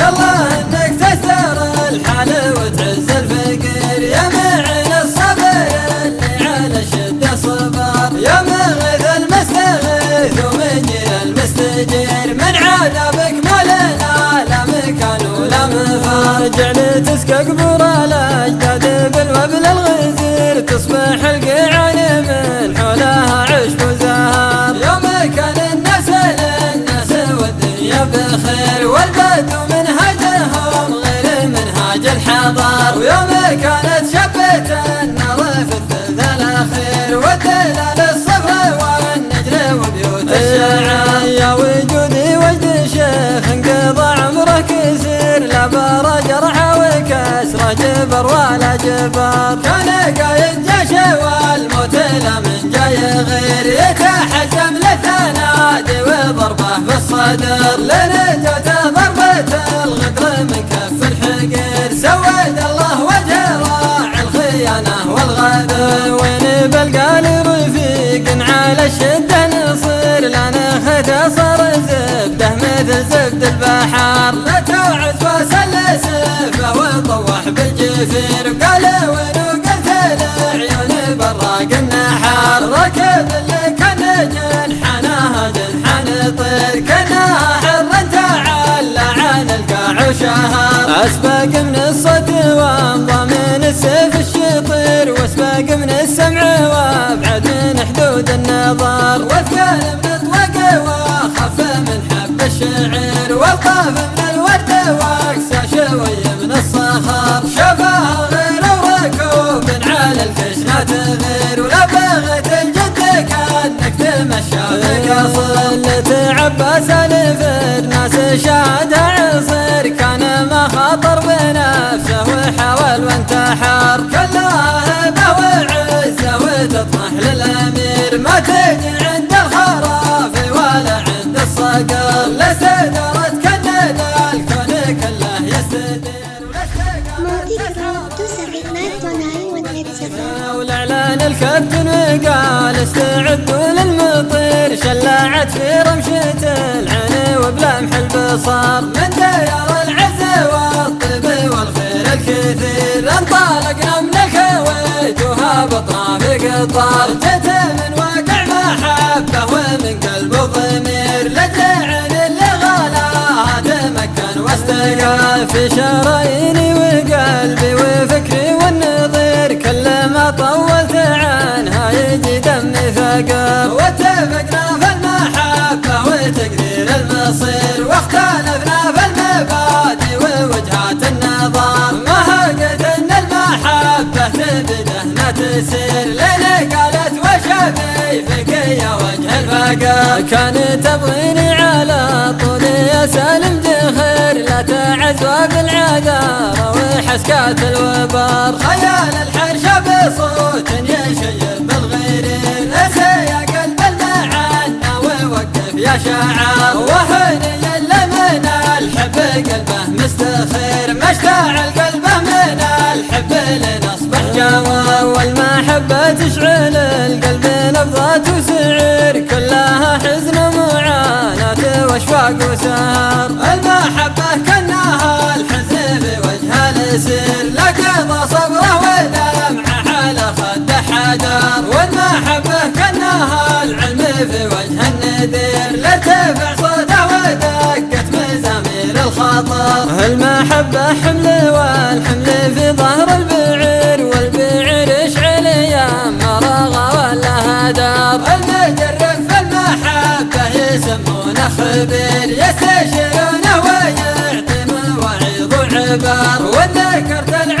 يلا انك تستر الحال وتعز الفقير. يا معين الصبر اللي على الشدة صبر يا مغيث المستغيث ومجير المستجير. من عاد بك ملنا لا مكان ولا مفر جعل تسكى قبور الأجداد بالوبل الغزير. تصبح القيعان من ولا جبر كان قايد جيش والموت لا من جاي غير. يتحجم للتنادي وضربه بالصدر. لنجاة ضربة الغدر من كف الحقير سود الله وجه راعي الخيانة والغدر. وين بلقى لي رفيق على الشدة نصير. لا نختصر زبدة مثل زبد البحر لا توعد فاسل سيفه وطوح بالجفير. أسبق من الصوت وامضى من السيف الشطير وأسبق من السمع وأبعد من حدود النظر. واثقل من اطلق واخف من حب الشعر والطاف من الورد واقسى شوي من الصخر. شفاها غير وركوب على الكشنة تغير ولا بغت الجد كأنك تمشى بقصر. اللي عباس الفر ناس شاد والاعلان الكابتن قال استعدوا للمطير شلاعت في رمشة العين وبلمح البصر. من ديار العز والطب والخير الكثير انطلقنا من الكويت وهبطنا في قطار. جيت من واقع محبه ومن قلب ضمير لجعل اللي غلاها تمكن واستقى في شراييني تسير لين قالت وشبي فيك يا وجه الفقر كانت تبغيني على طول يا سالم جخير لا تعز بالعذارى وحسكات الوبر. خيال الحرشة بصوت يشير بالغيرين نسي يا قلب المعنى ووقف يا شاعر. وهني اللي من الحب قلبه مستخير. القلب نبضات وسعير كلها حزن ومعاناة واشواق وسهر. المحبة كأنها الحزن بوجه السير لقضى صبره ودمعه على خده حدر والمحبة كأنها العلم في وجه الندير لارتفع صوته ودقت مزامير الخطر. المحبة يسمونه خبير يستشيرونه ويعطي مواعيظ وعبر وذكرت العبر